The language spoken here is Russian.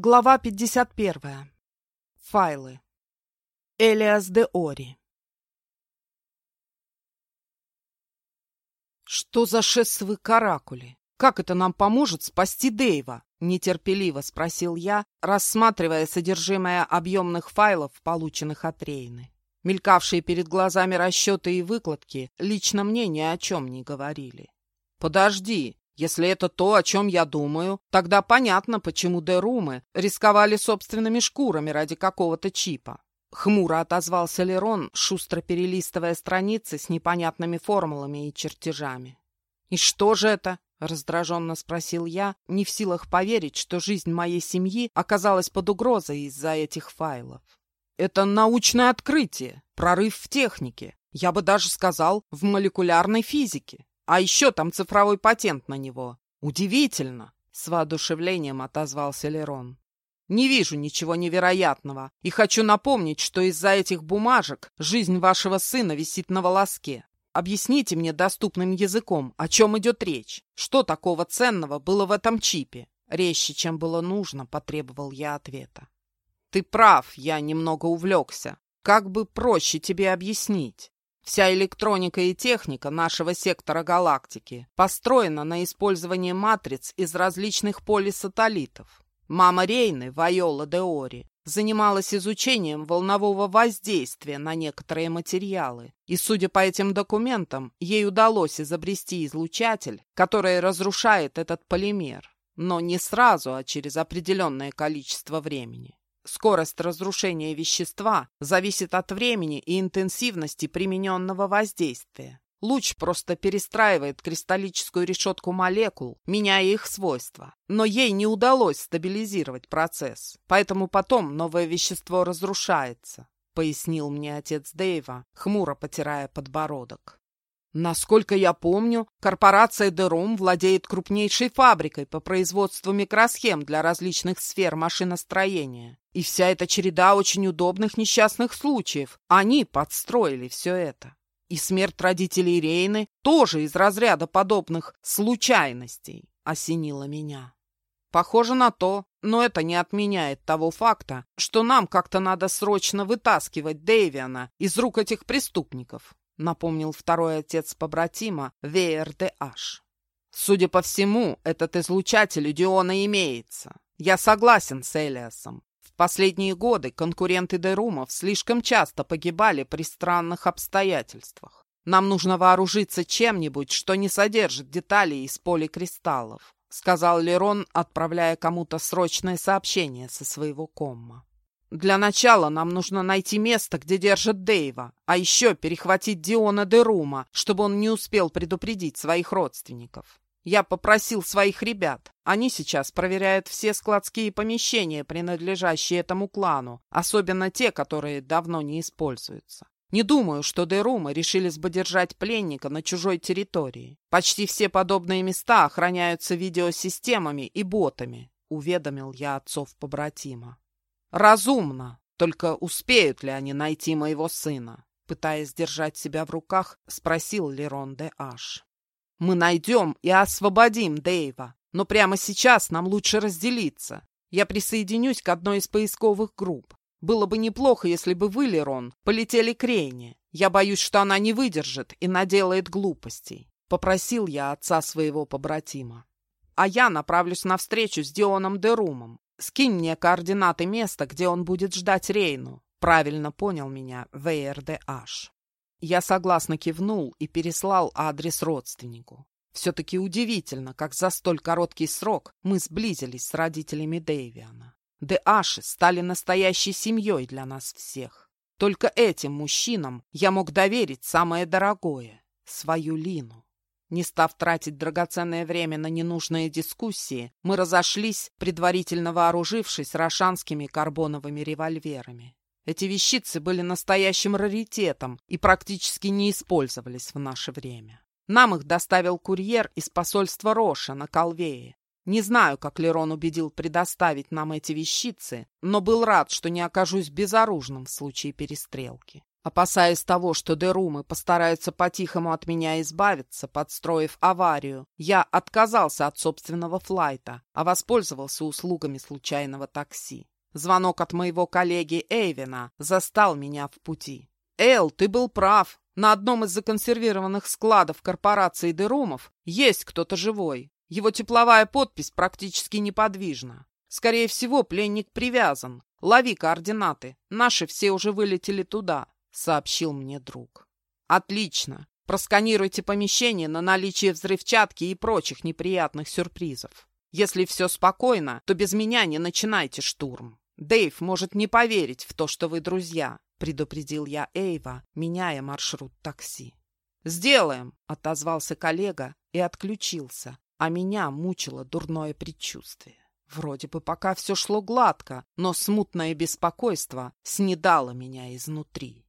Глава 51. Файлы. Элиас де Ори. «Что за шессовые каракули? Как это нам поможет спасти Дэйва?» — нетерпеливо спросил я, рассматривая содержимое объемных файлов, полученных от Рейны. Мелькавшие перед глазами расчеты и выкладки лично мне ни о чем не говорили. «Подожди!» Если это то, о чем я думаю, тогда понятно, почему Дерумы рисковали собственными шкурами ради какого-то чипа. Хмуро отозвался Лерон, шустро перелистывая страницы с непонятными формулами и чертежами. «И что же это?» — раздраженно спросил я, не в силах поверить, что жизнь моей семьи оказалась под угрозой из-за этих файлов. «Это научное открытие, прорыв в технике, я бы даже сказал, в молекулярной физике. А еще там цифровой патент на него. Удивительно!» — с воодушевлением отозвался Лерон. «Не вижу ничего невероятного и хочу напомнить, что из-за этих бумажек жизнь вашего сына висит на волоске. Объясните мне доступным языком, о чем идет речь. Что такого ценного было в этом чипе?» Резче, чем было нужно, потребовал я ответа. «Ты прав, я немного увлекся. Как бы проще тебе объяснить? Вся электроника и техника нашего сектора галактики построена на использовании матриц из различных полисателлитов. Мама Рейны, Вайола де Ори, занималась изучением волнового воздействия на некоторые материалы, и, судя по этим документам, ей удалось изобрести излучатель, который разрушает этот полимер, но не сразу, а через определенное количество времени. Скорость разрушения вещества зависит от времени и интенсивности примененного воздействия. Луч просто перестраивает кристаллическую решетку молекул, меняя их свойства. Но ей не удалось стабилизировать процесс, поэтому потом новое вещество разрушается, пояснил мне отец Дэйва, хмуро потирая подбородок. Насколько я помню, корпорация Дерум владеет крупнейшей фабрикой по производству микросхем для различных сфер машиностроения. И вся эта череда очень удобных несчастных случаев, они подстроили все это. И смерть родителей Рейны тоже из разряда подобных случайностей осенила меня. Похоже на то, но это не отменяет того факта, что нам как-то надо срочно вытаскивать Дэвиана из рук этих преступников напомнил второй отец побратима Аш. Судя по всему, этот излучатель у Диона имеется. Я согласен с Элиасом. В последние годы конкуренты Дерумов слишком часто погибали при странных обстоятельствах. Нам нужно вооружиться чем-нибудь, что не содержит деталей из поликристаллов, сказал Лерон, отправляя кому-то срочное сообщение со своего комма. Для начала нам нужно найти место, где держат Дэйва, а еще перехватить Диона де Рума, чтобы он не успел предупредить своих родственников. Я попросил своих ребят. Они сейчас проверяют все складские помещения, принадлежащие этому клану, особенно те, которые давно не используются. Не думаю, что Дерумы решились бы держать пленника на чужой территории. Почти все подобные места охраняются видеосистемами и ботами, уведомил я отцов-побратима. «Разумно. Только успеют ли они найти моего сына?» Пытаясь держать себя в руках, спросил Лерон де Аш. «Мы найдем и освободим Дэйва, но прямо сейчас нам лучше разделиться. Я присоединюсь к одной из поисковых групп. Было бы неплохо, если бы вы, Лерон, полетели к Рейне. Я боюсь, что она не выдержит и наделает глупостей. Попросил я отца своего побратима. А я направлюсь на встречу с Дионом Дерумом. Скинь мне координаты места, где он будет ждать Рейну. Правильно понял меня ВРДH. Я согласно кивнул и переслал адрес родственнику. Все-таки удивительно, как за столь короткий срок мы сблизились с родителями Дэвиана. Дэаши стали настоящей семьей для нас всех. Только этим мужчинам я мог доверить самое дорогое — свою Лину. Не став тратить драгоценное время на ненужные дискуссии, мы разошлись, предварительно вооружившись рошанскими карбоновыми револьверами. Эти вещицы были настоящим раритетом и практически не использовались в наше время. Нам их доставил курьер из посольства Роша на Колвее. Не знаю, как Лерон убедил предоставить нам эти вещицы, но был рад, что не окажусь безоружным в случае перестрелки. Опасаясь того, что Дерумы постараются по-тихому от меня избавиться, подстроив аварию, я отказался от собственного флайта, а воспользовался услугами случайного такси. Звонок от моего коллеги Эйвина застал меня в пути. «Эл, ты был прав. На одном из законсервированных складов корпорации Дерумов есть кто-то живой. Его тепловая подпись практически неподвижна. Скорее всего, пленник привязан. Лови координаты. Наши все уже вылетели туда сообщил мне друг. Отлично. Просканируйте помещение на наличие взрывчатки и прочих неприятных сюрпризов. Если все спокойно, то без меня не начинайте штурм. Дэйв может не поверить в то, что вы друзья, предупредил я Эйва, меняя маршрут такси. «Сделаем!» — отозвался коллега и отключился, а меня мучило дурное предчувствие. Вроде бы пока все шло гладко, но смутное беспокойство снедало меня изнутри.